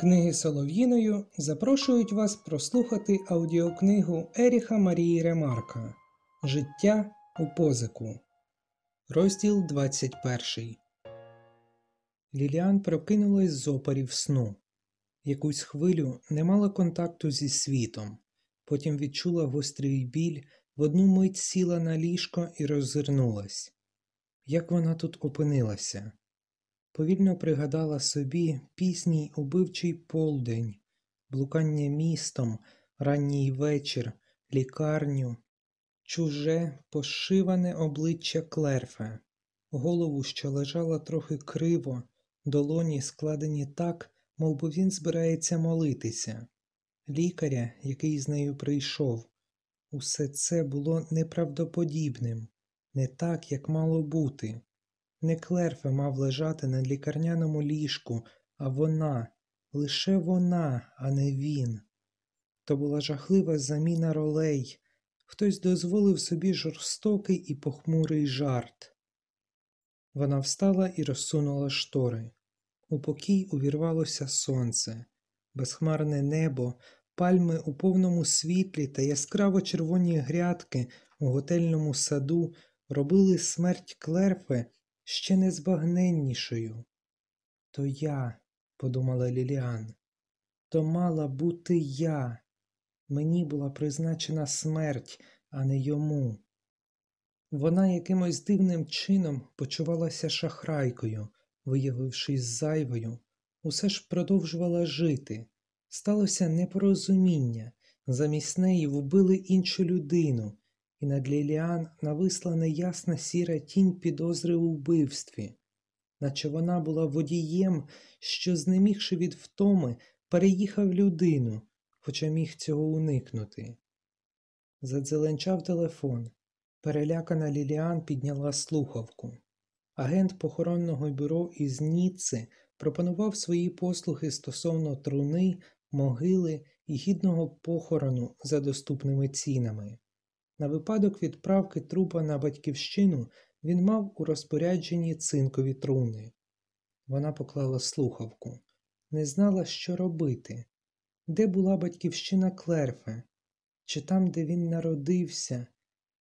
Книги Солов'їною запрошують вас прослухати аудіокнигу Еріха Марії Ремарка Життя у позику. Розділ 21. Ліліан прокинулась з опарів сну. Якусь хвилю не мала контакту зі світом. Потім відчула гострий біль, в одну мить сіла на ліжко і роззирнулась. Як вона тут опинилася? Повільно пригадала собі пісній убивчий полдень, блукання містом, ранній вечір, лікарню, чуже, пошиване обличчя Клерфе, голову, що лежала трохи криво, долоні складені так, мов би він збирається молитися, лікаря, який з нею прийшов. Усе це було неправдоподібним, не так, як мало бути. Не Клерфе мав лежати на лікарняному ліжку, а вона, лише вона, а не він. То була жахлива заміна ролей. Хтось дозволив собі жорстокий і похмурий жарт. Вона встала і розсунула штори. У покій увірвалося сонце, безхмарне небо, пальми у повному світлі та яскраво червоні грядки у готельному саду робили смерть Клерфе ще незбагненнішою. То я, подумала Ліліан, то мала бути я. Мені була призначена смерть, а не йому. Вона якимось дивним чином почувалася шахрайкою, виявившись зайвою, усе ж продовжувала жити. Сталося непорозуміння, замість неї вбили іншу людину, і над Ліліан нависла неясна сіра тінь підозри у вбивстві, наче вона була водієм, що, знемігши від втоми, переїхав людину, хоча міг цього уникнути. Задзеленчав телефон. Перелякана Ліліан підняла слухавку. Агент похоронного бюро із Ніцци пропонував свої послуги стосовно труни, могили і гідного похорону за доступними цінами. На випадок відправки трупа на батьківщину він мав у розпорядженні цинкові труни. Вона поклала слухавку, не знала, що робити. Де була батьківщина Клерфе, чи там, де він народився,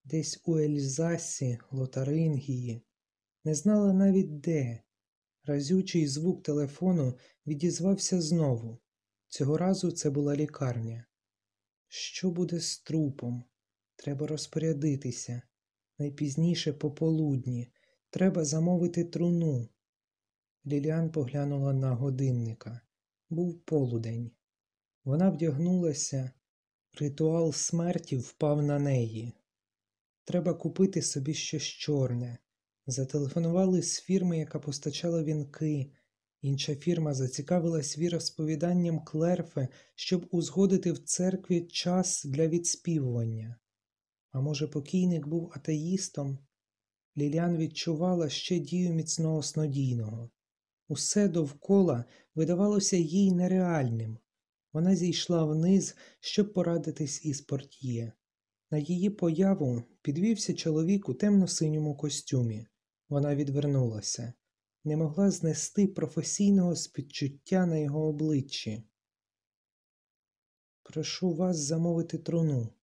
десь у Ельзасі, Лотарингії, не знала навіть де. Разючий звук телефону відізвався знову. Цього разу це була лікарня. Що буде з трупом? Треба розпорядитися. Найпізніше пополудні. Треба замовити труну. Ліліан поглянула на годинника. Був полудень. Вона вдягнулася, ритуал смерті впав на неї. Треба купити собі щось чорне. Зателефонували з фірми, яка постачала вінки. Інша фірма зацікавилась віросповіданням Клерфе, щоб узгодити в церкві час для відспівування. А може, покійник був атеїстом? Ліліан відчувала ще дію міцного снодійного. Усе довкола видавалося їй нереальним. Вона зійшла вниз, щоб порадитись із портьє. На її появу підвівся чоловік у темно-синьому костюмі. Вона відвернулася, не могла знести професійного спідчуття на його обличчі. Прошу вас замовити труну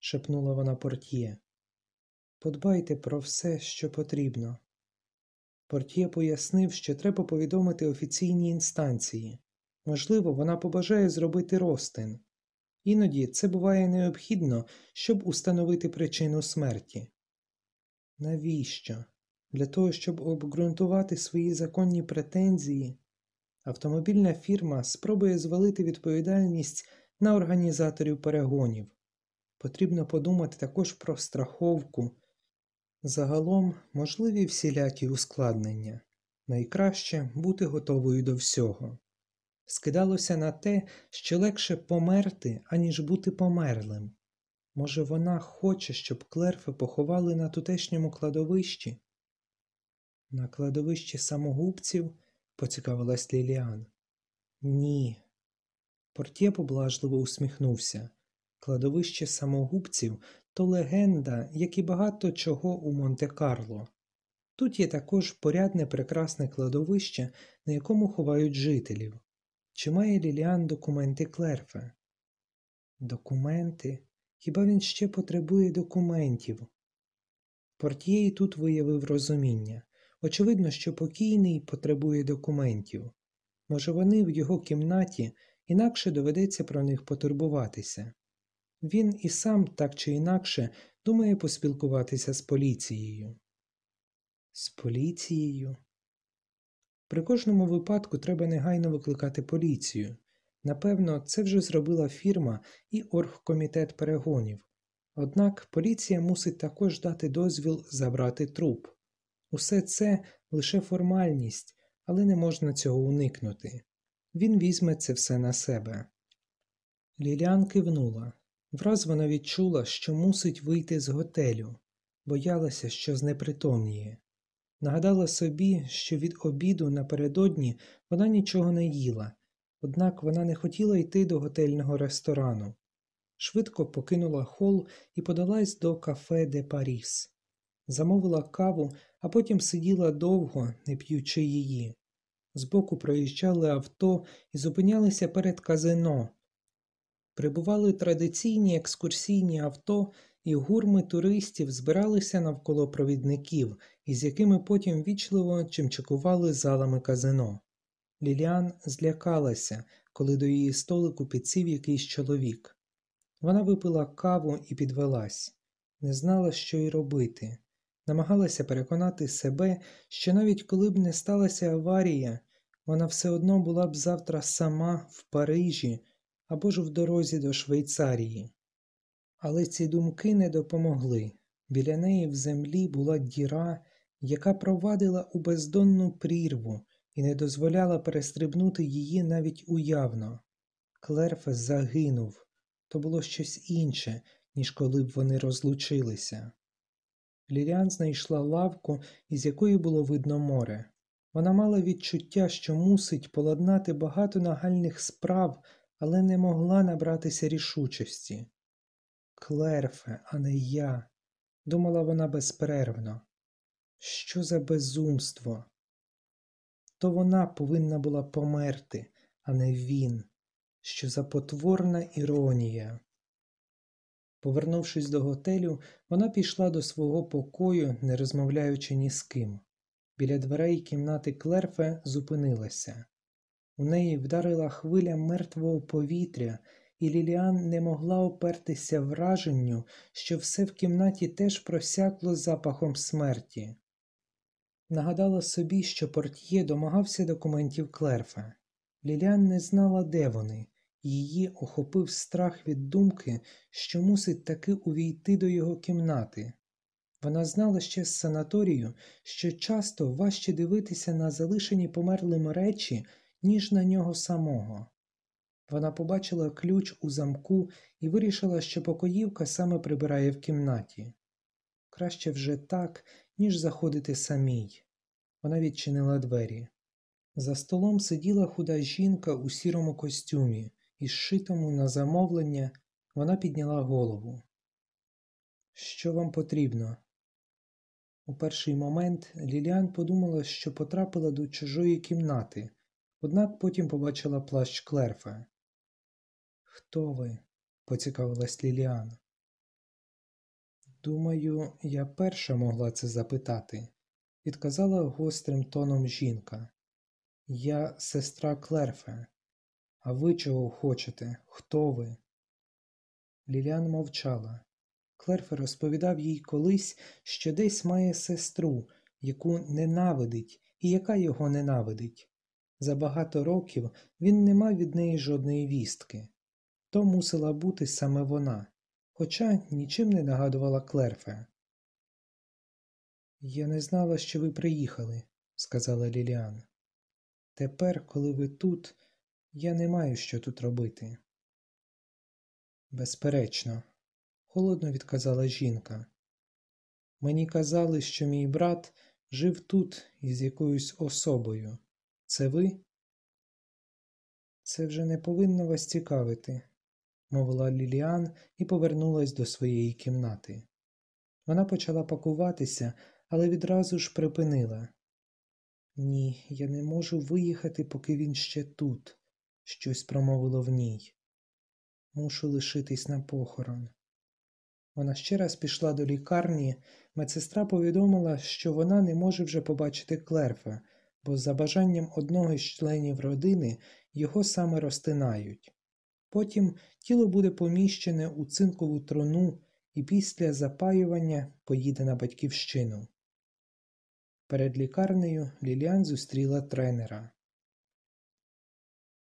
шепнула вона портьє. Подбайте про все, що потрібно. Портьє пояснив, що треба повідомити офіційні інстанції. Можливо, вона побажає зробити розтин. Іноді це буває необхідно, щоб установити причину смерті. Навіщо? Для того, щоб обґрунтувати свої законні претензії, автомобільна фірма спробує звалити відповідальність на організаторів перегонів. Потрібно подумати також про страховку. Загалом можливі всілякі ускладнення. Найкраще бути готовою до всього. Скидалося на те, що легше померти, аніж бути померлим. Може, вона хоче, щоб клерфи поховали на тутешньому кладовищі? На кладовищі самогубців? поцікавилась Ліліан. Ні. Портє поблажливо усміхнувся. Кладовище самогубців то легенда, як і багато чого у Монте-Карло. Тут є також порядне прекрасне кладовище, на якому ховають жителів. чи має Ліліан документи Клерфе. Документи? Хіба він ще потребує документів? Портьє і тут виявив розуміння. Очевидно, що покійний потребує документів. Може, вони в його кімнаті, інакше доведеться про них потурбуватися. Він і сам, так чи інакше, думає поспілкуватися з поліцією. З поліцією? При кожному випадку треба негайно викликати поліцію. Напевно, це вже зробила фірма і оргкомітет перегонів. Однак поліція мусить також дати дозвіл забрати труп. Усе це лише формальність, але не можна цього уникнути. Він візьме це все на себе. Ліліан кивнула. Враз вона відчула, що мусить вийти з готелю, боялася, що знепритомніє. Нагадала собі, що від обіду напередодні вона нічого не їла, однак вона не хотіла йти до готельного ресторану. Швидко покинула хол і подалась до кафе де Паріс. Замовила каву, а потім сиділа довго, не п'ючи її. Збоку проїжджали авто і зупинялися перед казино. Прибували традиційні екскурсійні авто, і гурми туристів збиралися навколо провідників, із якими потім вічливо чимчикували залами казино. Ліліан злякалася, коли до її столику підсів якийсь чоловік. Вона випила каву і підвелась, не знала, що й робити, намагалася переконати себе, що навіть коли б не сталася аварія, вона все одно була б завтра сама в Парижі або ж в дорозі до Швейцарії. Але ці думки не допомогли. Біля неї в землі була діра, яка провадила у бездонну прірву і не дозволяла перестрибнути її навіть уявно. Клерфе загинув то було щось інше, ніж коли б вони розлучилися. Ліліан знайшла лавку, із якої було видно море. Вона мала відчуття, що мусить поладнати багато нагальних справ, але не могла набратися рішучості. Клерфе, а не я, думала вона безперервно. Що за безумство? То вона повинна була померти, а не він. Що за потворна іронія. Повернувшись до готелю, вона пішла до свого покою, не розмовляючи ні з ким. Біля дверей кімнати Клерфе зупинилася. У неї вдарила хвиля мертвого повітря, і Ліліан не могла опертися враженню, що все в кімнаті теж просякло запахом смерті. Нагадала собі, що портьє домагався документів Клерфе. Ліліан не знала, де вони, її охопив страх від думки, що мусить таки увійти до його кімнати. Вона знала ще з санаторію, що часто важче дивитися на залишені померлим речі, ніж на нього самого. Вона побачила ключ у замку і вирішила, що покоївка саме прибирає в кімнаті. Краще вже так, ніж заходити самій. Вона відчинила двері. За столом сиділа худа жінка у сірому костюмі, і зшитому на замовлення вона підняла голову. Що вам потрібно? У перший момент Ліліан подумала, що потрапила до чужої кімнати, однак потім побачила плащ Клерфа. Хто ви? поцікавилась Ліліан. Думаю, я перша могла це запитати, відказала гострим тоном жінка. Я сестра Клерфе. А ви чого хочете? Хто ви? Ліліан мовчала. Клерфе розповідав їй колись, що десь має сестру, яку ненавидить і яка його ненавидить. За багато років він не мав від неї жодної вістки. То мусила бути саме вона, хоча нічим не нагадувала Клерфе. Я не знала, що ви приїхали, сказала Ліліан. Тепер, коли ви тут, я не маю що тут робити. Безперечно, холодно відказала жінка. Мені казали, що мій брат жив тут із якоюсь особою. Це ви? Це вже не повинно вас цікавити, мовила Ліліан і повернулась до своєї кімнати. Вона почала пакуватися, але відразу ж припинила. Ні, я не можу виїхати, поки він ще тут. щось промовило в ній. Мушу лишитись на похорон. Вона ще раз пішла до лікарні. Медсестра повідомила, що вона не може вже побачити Клерфа, бо за бажанням одного із членів родини його саме розтинають. Потім тіло буде поміщене у цинкову труну і після запаювання поїде на батьківщину. Перед лікарнею Ліліан зустріла тренера.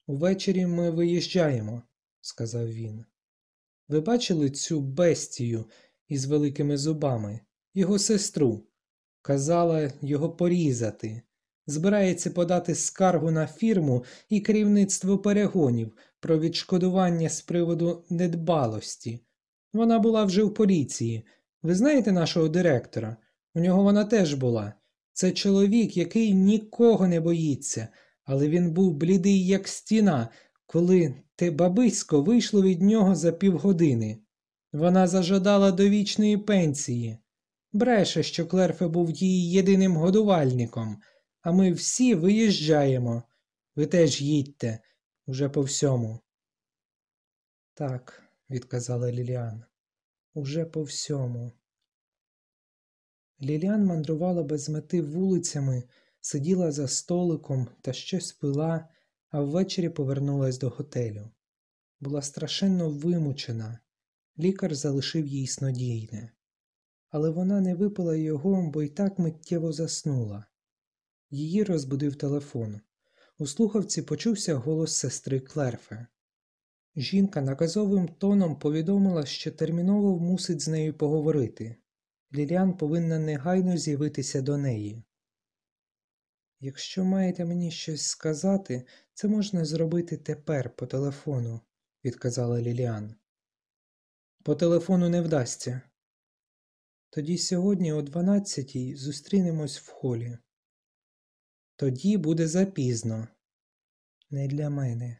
Увечері ми виїжджаємо, сказав він. Ви бачили цю бестію із великими зубами, його сестру? Казала його порізати. Збирається подати скаргу на фірму і керівництво перегонів про відшкодування з приводу недбалості. Вона була вже в поліції. Ви знаєте нашого директора? У нього вона теж була. Це чоловік, який нікого не боїться, але він був блідий, як стіна, коли те бабисько вийшло від нього за півгодини. Вона зажадала довічної пенсії. Бреше, що Клерфе був її єдиним годувальником, а ми всі виїжджаємо. Ви теж їдьте уже по всьому. Так, відказала Ліліан, уже по всьому. Ліліан мандрувала без мети вулицями, сиділа за столиком та щось пила, а ввечері повернулась до готелю. Була страшенно вимучена. Лікар залишив їй снодійне. Але вона не випила його, бо й так миттєво заснула. Її розбудив телефон. У слухавці почувся голос сестри Клерфе. Жінка наказовим тоном повідомила, що терміново мусить з нею поговорити. Ліліан повинна негайно з'явитися до неї. Якщо маєте мені щось сказати, це можна зробити тепер по телефону, відказала Ліліан. По телефону не вдасться. Тоді сьогодні о дванадцятій зустрінемось в холі. Тоді буде запізно. Не для мене,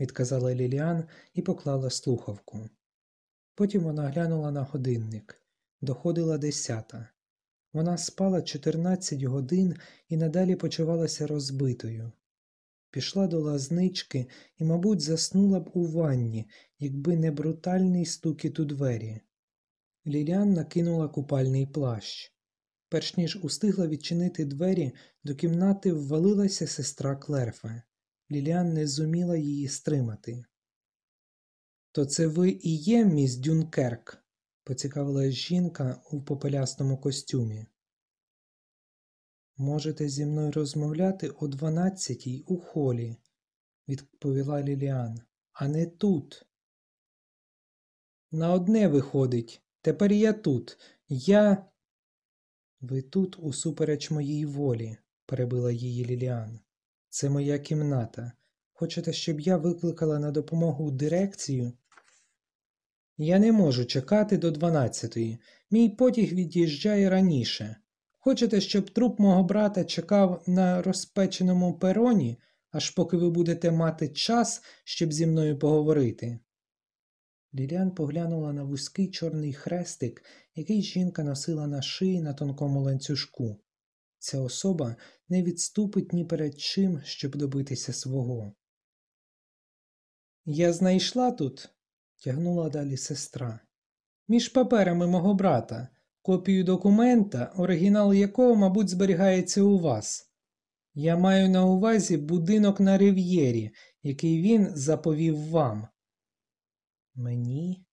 відказала Ліліан і поклала слухавку. Потім вона глянула на годинник. Доходила десята. Вона спала 14 годин і надалі почувалася розбитою. Пішла до лазнички і, мабуть, заснула б у ванні, якби не брутальний стукіт у двері. Ліліан накинула купальний плащ. Перш ніж устигла відчинити двері, до кімнати ввалилася сестра Клерфе. Ліліан не зуміла її стримати. То це ви і є, міс Дюнкерк? поцікавилась жінка у попелястому костюмі. Можете зі мною розмовляти о дванадцятій у холі, відповіла Ліліан, а не тут. На одне виходить, тепер я тут. Я. Ви тут усупереч моїй волі, перебила її Ліліан. Це моя кімната. Хочете, щоб я викликала на допомогу дирекцію? Я не можу чекати до дванадцятої. Мій потяг від'їжджає раніше. Хочете, щоб труп мого брата чекав на розпеченому пероні, аж поки ви будете мати час, щоб зі мною поговорити? Ліліан поглянула на вузький чорний хрестик, який жінка носила на шиї на тонкому ланцюжку. Ця особа не відступить ні перед чим, щоб добитися свого. Я знайшла тут, тягнула далі сестра, між паперами мого брата, копію документа, оригінал якого, мабуть, зберігається у вас. Я маю на увазі будинок на рив'єрі, який він заповів вам. Мені?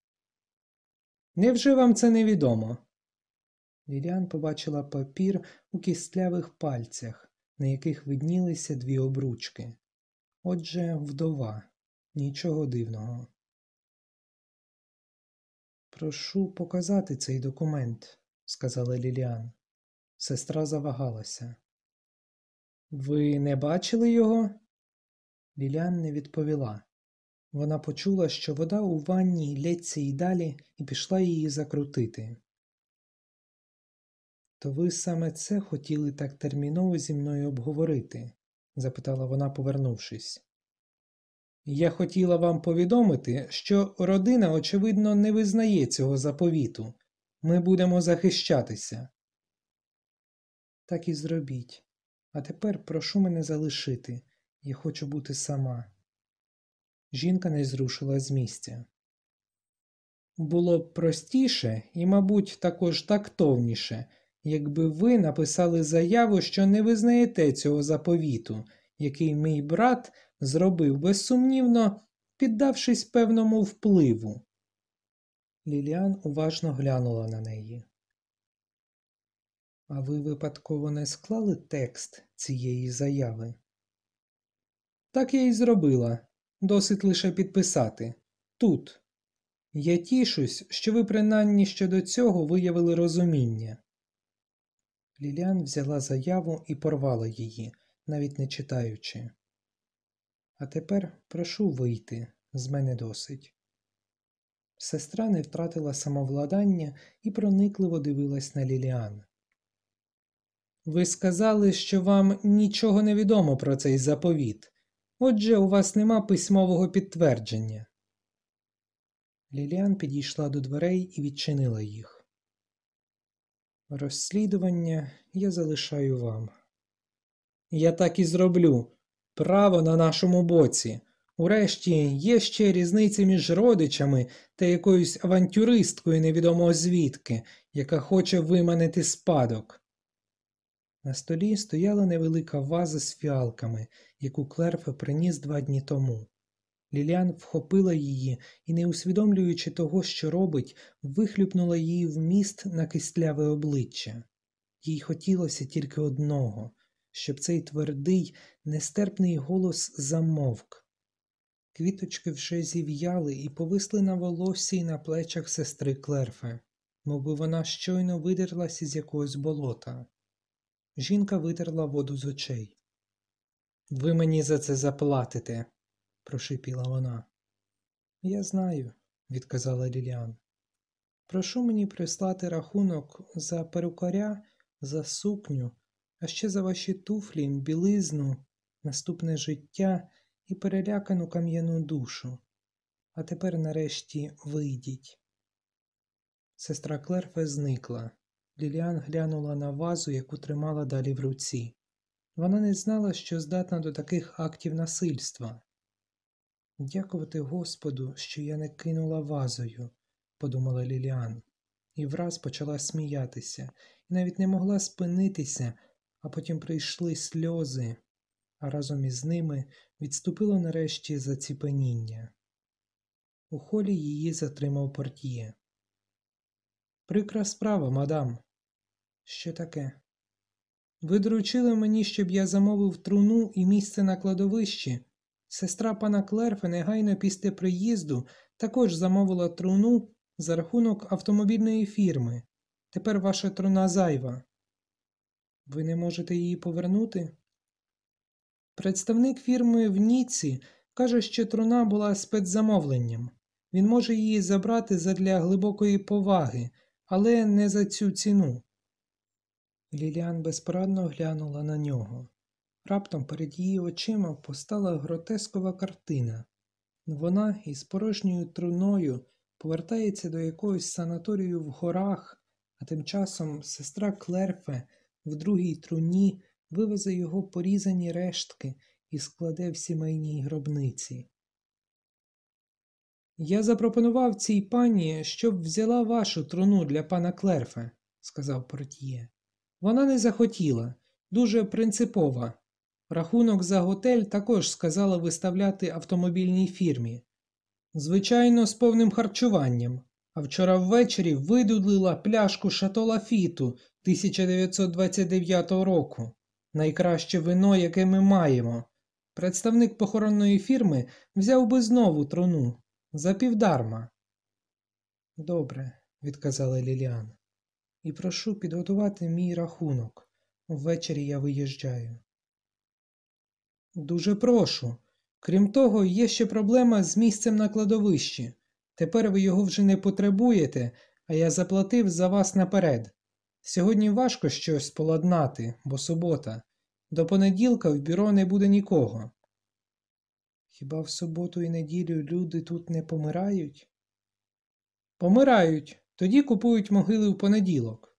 Невже вам це невідомо? Ліліан побачила папір у кістлявих пальцях, на яких виднілися дві обручки. Отже, вдова, нічого дивного. Прошу показати цей документ, сказала Ліліан. Сестра завагалася. Ви не бачили його? Ліліан не відповіла. Вона почула, що вода у ванні лється й далі, і пішла її закрутити. То ви саме це хотіли так терміново зі мною обговорити? запитала вона, повернувшись. Я хотіла вам повідомити, що родина, очевидно, не визнає цього заповіту. Ми будемо захищатися. Так і зробіть. А тепер прошу мене залишити. Я хочу бути сама. Жінка не зрушила з місця. Було б простіше і, мабуть, також тактовніше, якби ви написали заяву, що не визнаєте цього заповіту, який мій брат зробив безсумнівно, піддавшись певному впливу. Ліліан уважно глянула на неї. А ви випадково не склали текст цієї заяви? Так я й зробила. Досить лише підписати. Тут. Я тішусь, що ви принаймні щодо цього виявили розуміння. Ліліан взяла заяву і порвала її, навіть не читаючи. А тепер прошу вийти, з мене досить. Сестра не втратила самовладання і проникливо дивилась на Ліліан. Ви сказали, що вам нічого не відомо про цей заповіт. Отже, у вас нема письмового підтвердження. Ліліан підійшла до дверей і відчинила їх. Розслідування я залишаю вам. Я так і зроблю. Право на нашому боці. Урешті є ще різниця між родичами та якоюсь авантюристкою невідомо звідки, яка хоче виманити спадок. На столі стояла невелика ваза з фіалками, яку Клерфе приніс два дні тому. Ліліан вхопила її і, не усвідомлюючи того, що робить, вихлюпнула її в міст на кистляве обличчя. Їй хотілося тільки одного, щоб цей твердий, нестерпний голос замовк. Квіточки вже зів'яли і повисли на волоссі й на плечах сестри Клерфе, мовби вона щойно видерлась із якогось болота. Жінка витерла воду з очей. Ви мені за це заплатите, прошипіла вона. Я знаю, відказала Ліліан. Прошу мені прислати рахунок за перукаря, за сукню, а ще за ваші туфлі, білизну, наступне життя і перелякану кам'яну душу. А тепер нарешті вийдіть. Сестра Клерфе зникла. Ліліан глянула на вазу, яку тримала далі в руці. Вона не знала, що здатна до таких актів насильства. Дякувати Господу, що я не кинула вазою, подумала Ліліан, і враз почала сміятися, і навіть не могла спинитися, а потім прийшли сльози, а разом із ними відступило нарешті заціпеніння. У холі її затримав портьє. Прикра справа, мадам. Що таке? Ви доручили мені, щоб я замовив труну і місце на кладовищі. Сестра пана Клерфе негайно після приїзду також замовила труну за рахунок автомобільної фірми. Тепер ваша труна зайва. Ви не можете її повернути? Представник фірми в Ніці каже, що труна була спецзамовленням. Він може її забрати задля глибокої поваги, але не за цю ціну. Ліліан безпорадно глянула на нього. Раптом перед її очима постала гротескова картина. Вона із порожньою труною повертається до якогось санаторію в горах, а тим часом сестра Клерфе в другій труні вивезе його порізані рештки і складе в сімейній гробниці. Я запропонував цій пані, щоб взяла вашу труну для пана Клерфе, сказав портьє. Вона не захотіла, дуже принципова. Рахунок за готель також сказала виставляти автомобільній фірмі. Звичайно, з повним харчуванням, а вчора ввечері видудлила пляшку шатолафіту 1929 року, найкраще вино, яке ми маємо. Представник похоронної фірми взяв би знову труну за півдарма. Добре, відказала Ліліан і прошу підготувати мій рахунок. Ввечері я виїжджаю. Дуже прошу. Крім того, є ще проблема з місцем на кладовищі. Тепер ви його вже не потребуєте, а я заплатив за вас наперед. Сьогодні важко щось поладнати, бо субота. До понеділка в бюро не буде нікого. Хіба в суботу і неділю люди тут не помирають? Помирають, тоді купують могили в понеділок.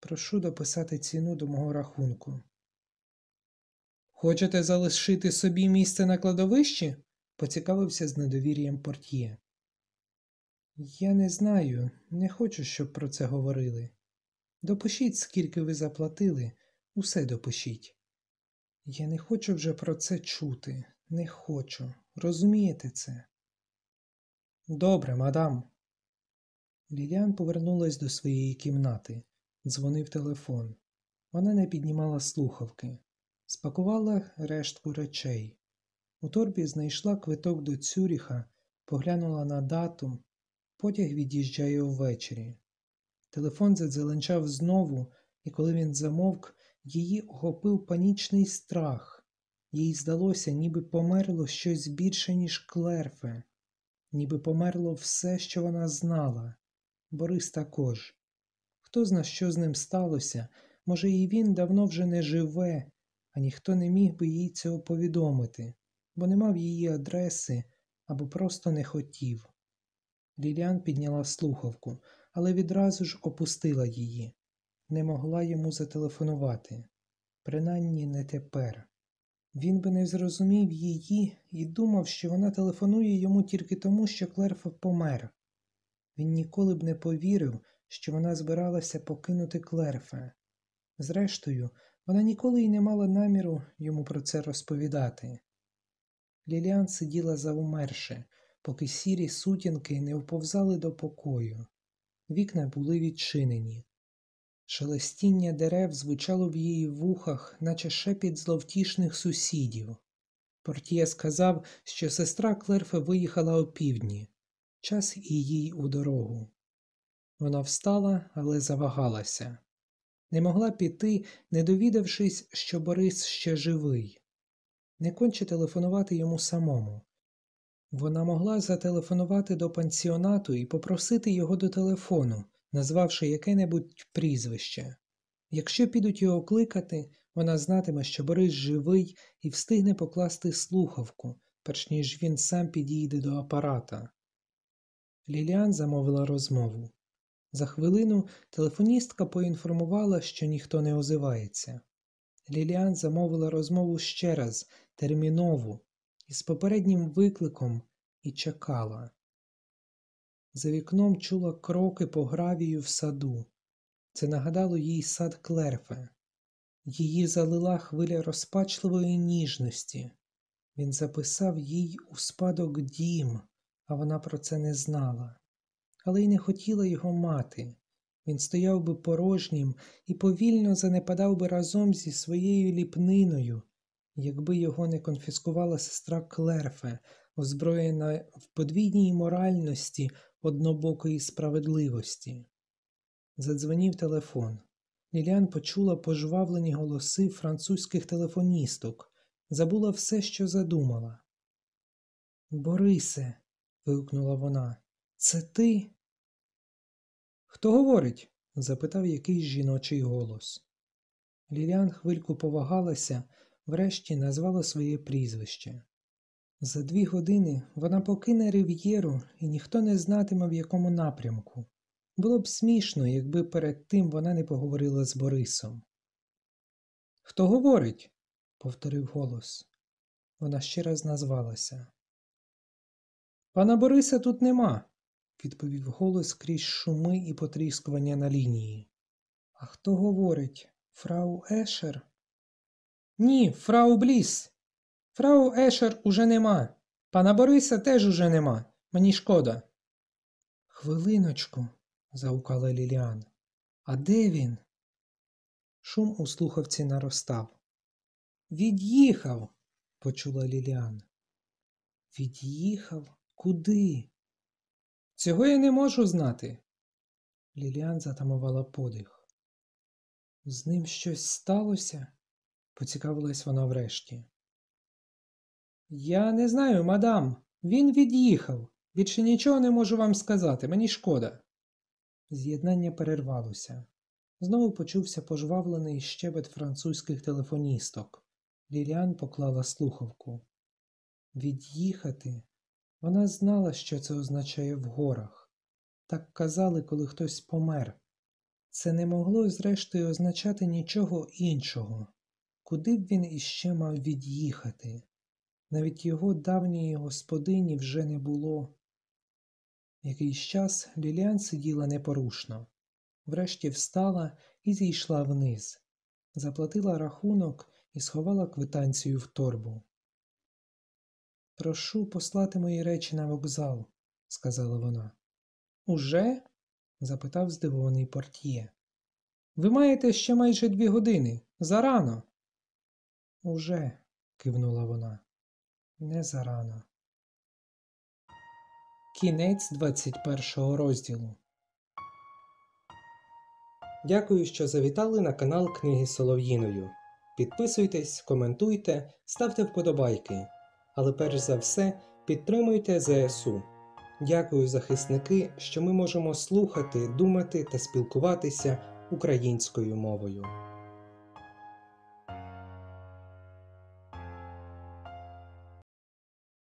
Прошу дописати ціну до мого рахунку. Хочете залишити собі місце на кладовищі? поцікавився з недовір'ям портьє. Я не знаю, не хочу, щоб про це говорили. Допишіть, скільки ви заплатили, усе допишіть. Я не хочу вже про це чути, не хочу. Розумієте це? Добре, мадам. Ліліан повернулась до своєї кімнати. Дзвонив телефон. Вона не піднімала слухавки, спакувала рештку речей. У торбі знайшла квиток до Цюріха, поглянула на дату. Потяг від'їжджає ввечері. Телефон задзеленчав знову, і коли він замовк, її охопив панічний страх. Їй здалося, ніби померло щось більше, ніж клерфе, ніби померло все, що вона знала. Борис також. Хто зна, що з ним сталося, може, і він давно вже не живе, а ніхто не міг би їй цього повідомити, бо не мав її адреси або просто не хотів. Ліліан підняла слухавку, але відразу ж опустила її. Не могла йому зателефонувати, принаймні не тепер. Він би не зрозумів її і думав, що вона телефонує йому тільки тому, що Клерфа помер. Він ніколи б не повірив, що вона збиралася покинути Клерфе. Зрештою, вона ніколи й не мала наміру йому про це розповідати. Ліліан сиділа заумерше, поки сірі сутінки не вповзали до покою. Вікна були відчинені. Шелестіння дерев звучало в її вухах, наче шепіт зловтішних сусідів. Портіє сказав, що сестра Клерфе виїхала опівдні. Час і їй у дорогу. Вона встала, але завагалася. Не могла піти, не довідавшись, що Борис ще живий. Не конче телефонувати йому самому. Вона могла зателефонувати до пансіонату і попросити його до телефону, назвавши яке-небудь прізвище. Якщо підуть його кликати, вона знатиме, що Борис живий і встигне покласти слухавку, перш ніж він сам підійде до апарата. Ліліан замовила розмову. За хвилину телефоністка поінформувала, що ніхто не озивається. Ліліан замовила розмову ще раз, термінову, із попереднім викликом і чекала. За вікном чула кроки по гравію в саду. Це нагадало їй сад Клерфе. Її залила хвиля розпачливої ніжності. Він записав їй у спадок дім, а вона про це не знала, але й не хотіла його мати. Він стояв би порожнім і повільно занепадав би разом зі своєю ліпниною, якби його не конфіскувала сестра Клерфе, озброєна в подвійній моральності однобокої справедливості. Задзвонів телефон. Ліліан почула пожвавлені голоси французьких телефоністок, забула все, що задумала. Борисе, вигукнула вона, це ти? Хто говорить? запитав якийсь жіночий голос. Ліліан хвильку повагалася, врешті назвала своє прізвище. За дві години вона покине рив'єру, і ніхто не знатиме, в якому напрямку. Було б смішно, якби перед тим вона не поговорила з Борисом. Хто говорить? повторив голос. Вона ще раз назвалася. Пана Бориса тут нема, відповів голос крізь шуми і потріскування на лінії. А хто говорить? Фрау Ешер? Ні, фрау Бліс. Фрау Ешер уже нема. Пана Бориса теж уже нема. Мені шкода. Хвилиночку, заукала Ліліан. А де він? Шум у слухавці наростав. Від'їхав, почула Ліліан. Від'їхав? Куди? Цього я не можу знати. Ліліан затамувала подих. З ним щось сталося? поцікавилась вона врешті. Я не знаю, мадам. Він від'їхав. Більше нічого не можу вам сказати, мені шкода. З'єднання перервалося. Знову почувся пожвавлений щебет французьких телефоністок. Ліліан поклала слухавку. Від'їхати. Вона знала, що це означає в горах. Так казали, коли хтось помер. Це не могло, зрештою, означати нічого іншого. Куди б він іще мав від'їхати? Навіть його давньої господині вже не було. Якийсь час Ліліан сиділа непорушно, врешті встала і зійшла вниз, заплатила рахунок і сховала квитанцію в торбу. Прошу послати мої речі на вокзал, сказала вона. Уже? запитав здивований портьє. Ви маєте ще майже дві години. Зарано. Уже, кивнула вона. Не зарано. Кінець 21 розділу. Дякую, що завітали на канал Книги Солов'їною. Підписуйтесь, коментуйте, ставте вподобайки. Але перш за все підтримуйте ЗСУ. Дякую, захисники, що ми можемо слухати, думати та спілкуватися українською мовою.